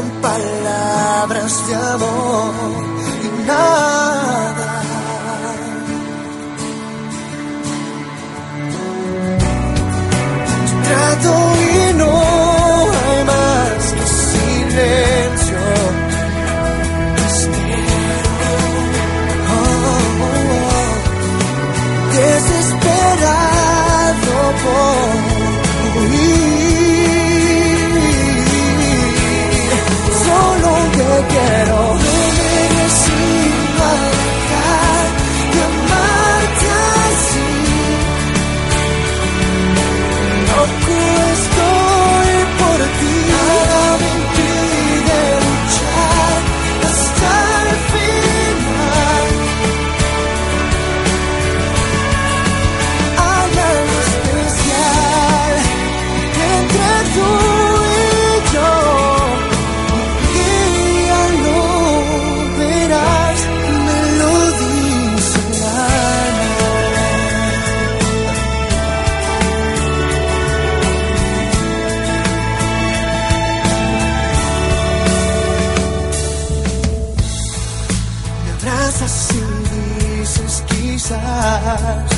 en palabras de amor y nada. life.